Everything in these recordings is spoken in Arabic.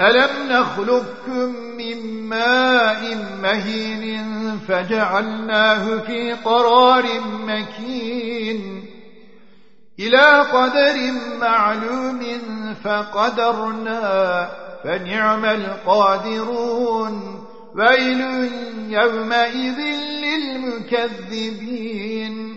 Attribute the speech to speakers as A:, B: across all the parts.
A: ألم نخلقكم من ماء مهين فجعلناه في قرار مكين إلى قدر معلوم فقدرنا فنعم القادرون ويل يومئذ للمكذبين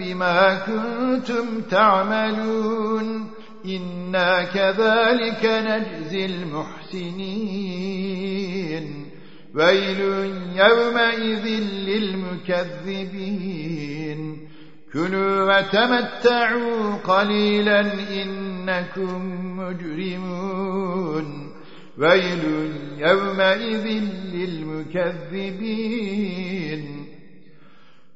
A: بما كنتم تعملون إنا كذلك نجزي المحسنين. ويل يومئذ للمكذبين. كلوا وتمتعوا قليلا إنكم مجرمون. ويل يومئذ للمكذبين.